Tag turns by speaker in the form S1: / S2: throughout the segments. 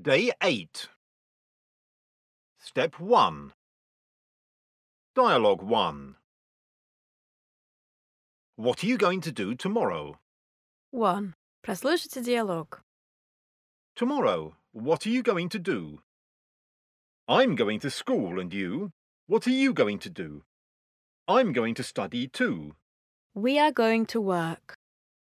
S1: Day 8. Step 1. Dialogue 1. What are you going to do tomorrow?
S2: 1. Прослушайте диалог.
S1: Tomorrow, what are you going to do? I'm going to school and you? What are you going to do? I'm going to study too.
S2: We are going to work.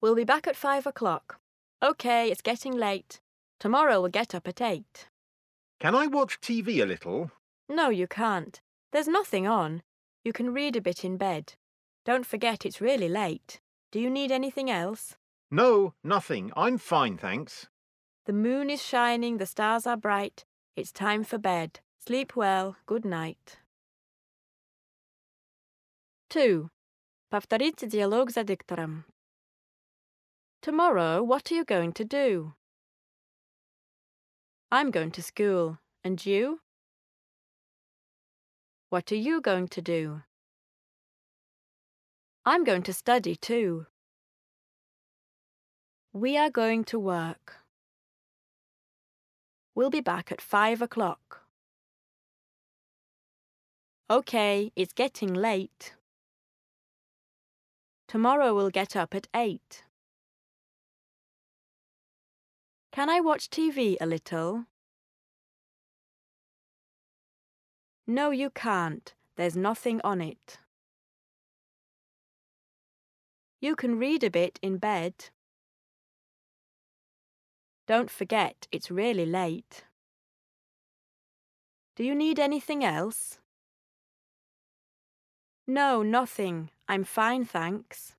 S2: We'll be back at 5 o'clock. OK, it's getting late. Tomorrow we'll get up at 8.
S1: Can I watch TV a little?
S2: No, you can't. There's nothing on. You can read a bit in bed. Don't forget it's really late. Do you need anything else?
S1: No, nothing. I'm fine, thanks.
S2: The moon is shining, the stars are bright. It's time for bed. Sleep well. Good night. 2. Повторите диалог за диктором. Tomorrow, what are you going to do? I'm going to school. And you? What are you going to do? I'm going to study too. We are going to work. We'll be back at five o'clock. OK, it's getting late. Tomorrow we'll get up at eight. Can I watch TV a little? No, you can't. There's nothing on it. You can read a bit in bed. Don't forget, it's really late. Do you need anything else? No, nothing. I'm fine, thanks.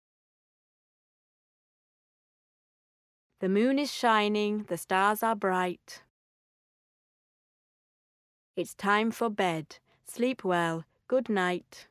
S2: The moon is shining, the stars are bright. It's time for bed. Sleep well. Good night.